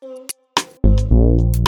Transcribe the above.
Thank.